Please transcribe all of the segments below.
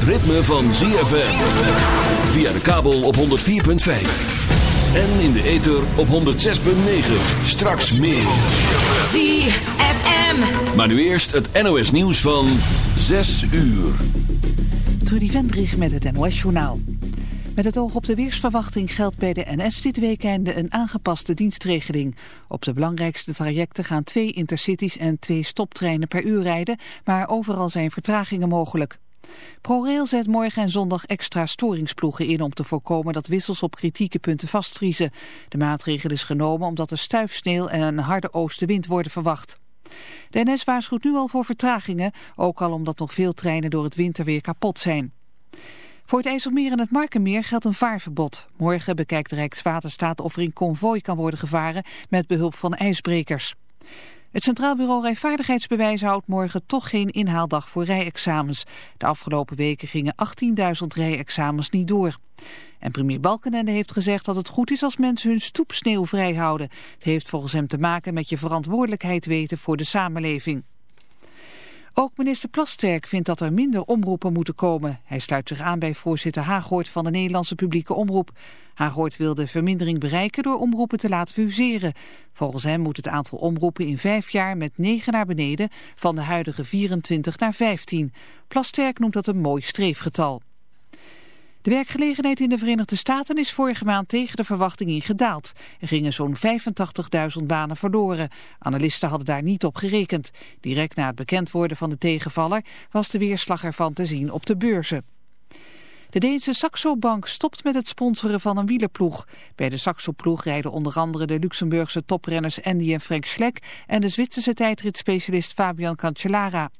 het ritme van ZFM. Via de kabel op 104.5. En in de ether op 106.9. Straks meer. ZFM. Maar nu eerst het NOS nieuws van 6 uur. Trudy Vendrich met het NOS-journaal. Met het oog op de weersverwachting geldt bij de NS dit weekend een aangepaste dienstregeling. Op de belangrijkste trajecten gaan twee intercities en twee stoptreinen per uur rijden, maar overal zijn vertragingen mogelijk. ProRail zet morgen en zondag extra storingsploegen in om te voorkomen dat wissels op kritieke punten vastvriezen. De maatregel is genomen omdat er stuifsneeuw en een harde oostenwind worden verwacht. De NS waarschuwt nu al voor vertragingen, ook al omdat nog veel treinen door het winterweer kapot zijn. Voor het IJsselmeer en het Markenmeer geldt een vaarverbod. Morgen bekijkt Rijkswaterstaat of er in konvooi kan worden gevaren met behulp van ijsbrekers. Het Centraal Bureau Rijvaardigheidsbewijs houdt morgen toch geen inhaaldag voor rijexamens. De afgelopen weken gingen 18.000 rijexamens niet door. En premier Balkenende heeft gezegd dat het goed is als mensen hun stoepsneeuw vrijhouden. Het heeft volgens hem te maken met je verantwoordelijkheid weten voor de samenleving. Ook minister Plasterk vindt dat er minder omroepen moeten komen. Hij sluit zich aan bij voorzitter Haaghoort van de Nederlandse publieke omroep. Haaghoort wil de vermindering bereiken door omroepen te laten fuseren. Volgens hem moet het aantal omroepen in vijf jaar met negen naar beneden... van de huidige 24 naar 15. Plasterk noemt dat een mooi streefgetal. De werkgelegenheid in de Verenigde Staten is vorige maand tegen de verwachting in gedaald. Er gingen zo'n 85.000 banen verloren. Analisten hadden daar niet op gerekend. Direct na het bekend worden van de tegenvaller was de weerslag ervan te zien op de beurzen. De Deense Saxo Bank stopt met het sponsoren van een wielerploeg. Bij de Saxo ploeg rijden onder andere de Luxemburgse toprenners Andy en Frank Schleck en de Zwitserse tijdritspecialist Fabian Cancellara.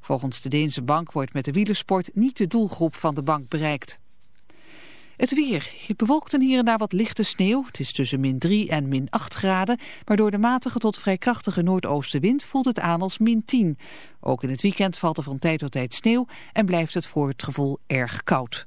Volgens de Deense bank wordt met de wielersport niet de doelgroep van de bank bereikt. Het weer. Je bewolkt en hier en daar wat lichte sneeuw. Het is tussen min 3 en min 8 graden. Maar door de matige tot vrij krachtige noordoostenwind voelt het aan als min 10. Ook in het weekend valt er van tijd tot tijd sneeuw en blijft het voor het gevoel erg koud.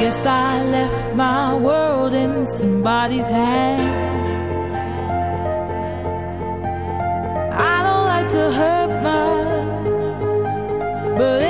Guess I left my world in somebody's hand. I don't like to hurt much, but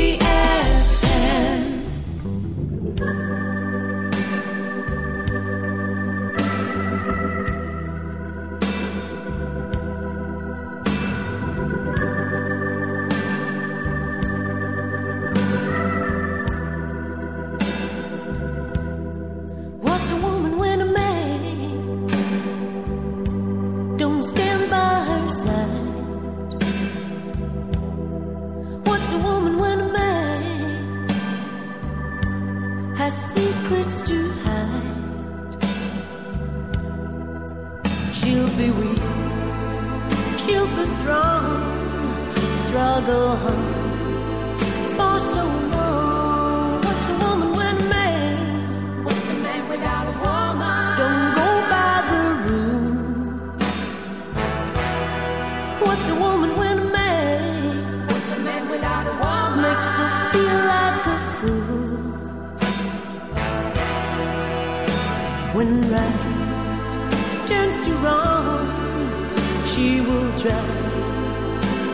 try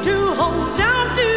to hold on to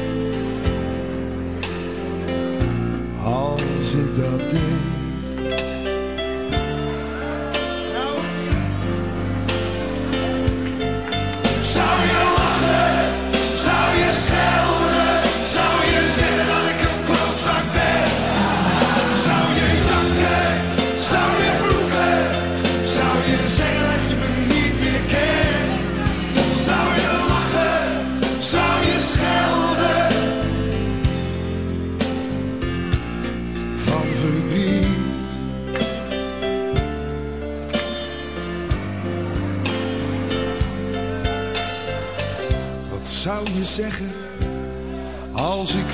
als ik dat deed?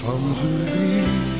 van verdriet.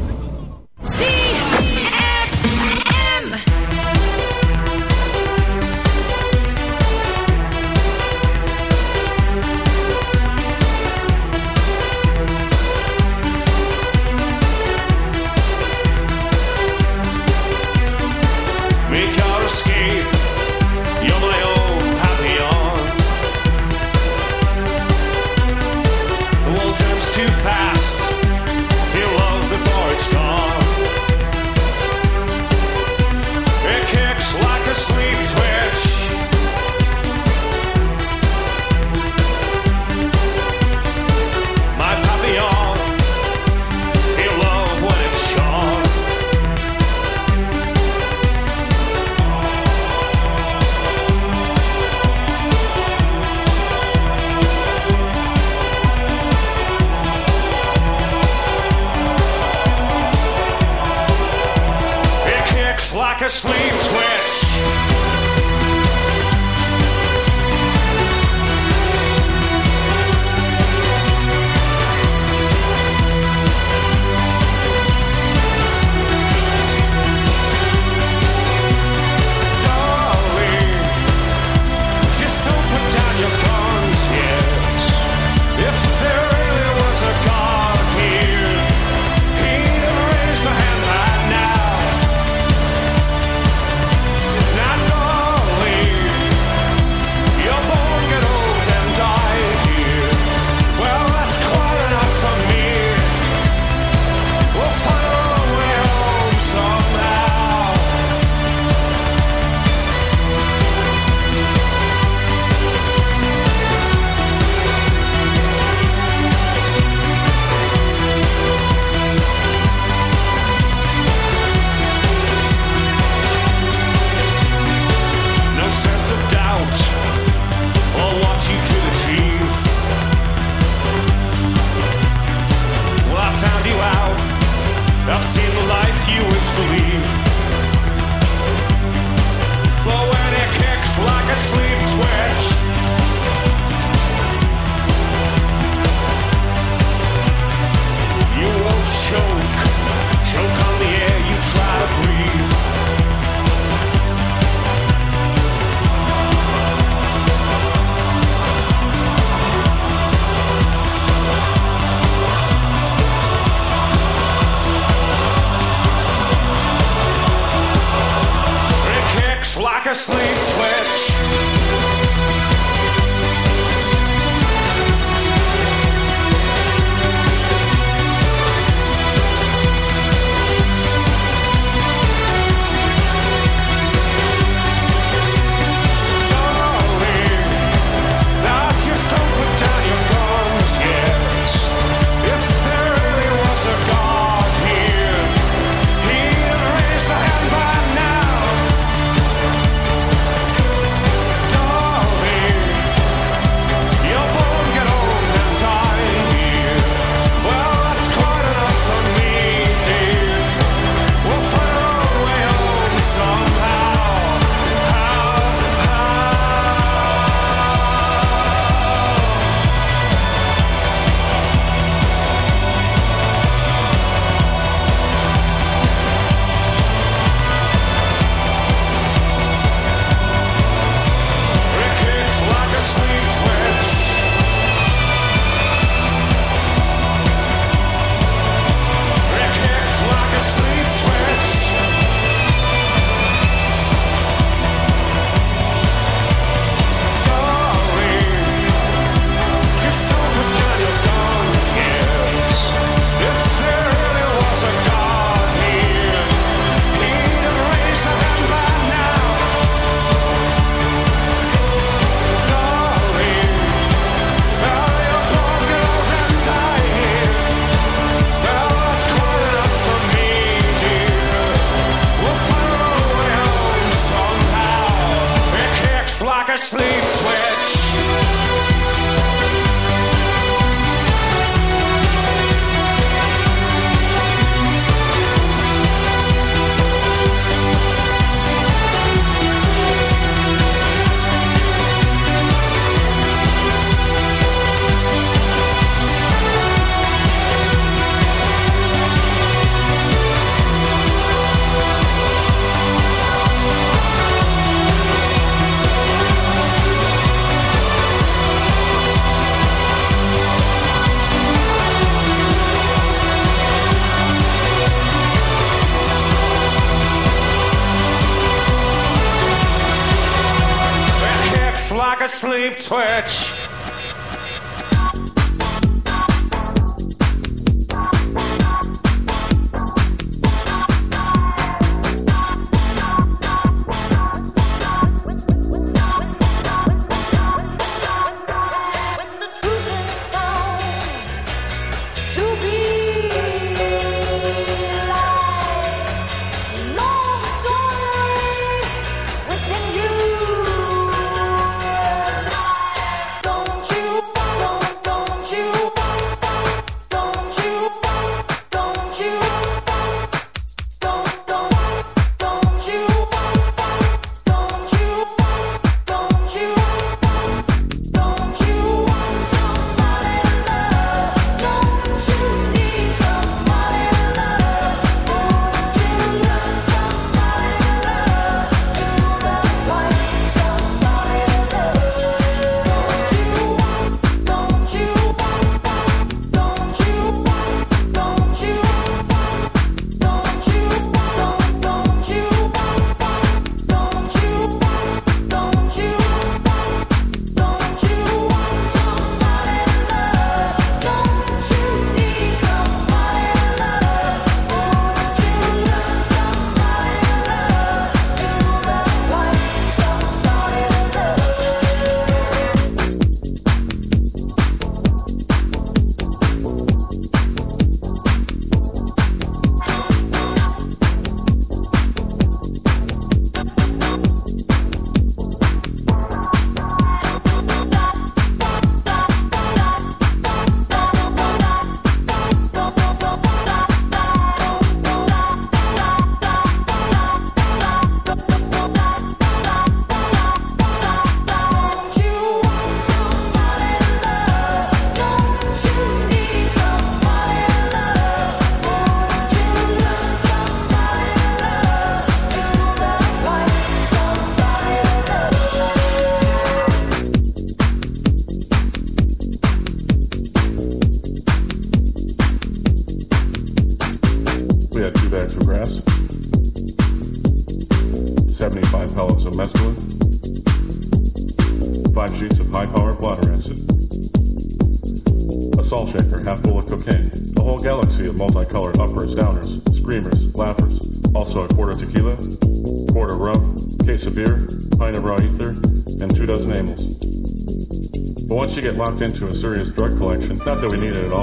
sleep twitch.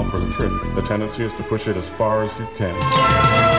for the trip. The tendency is to push it as far as you can.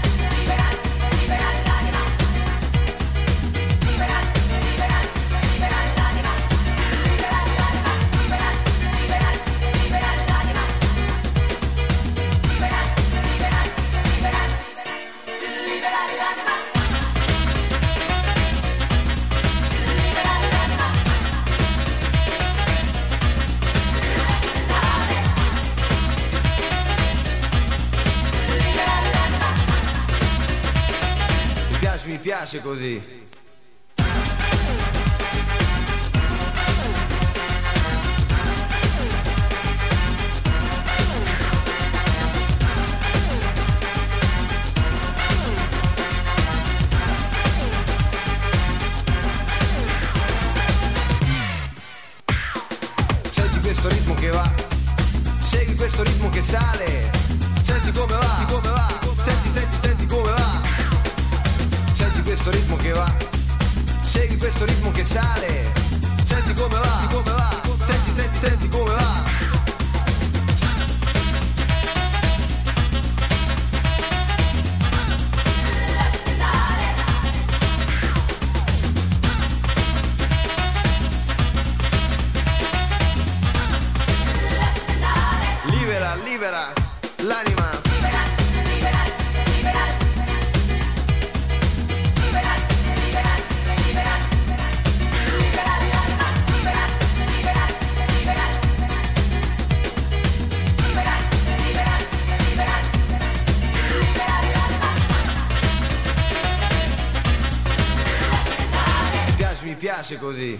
piace così. Madrid.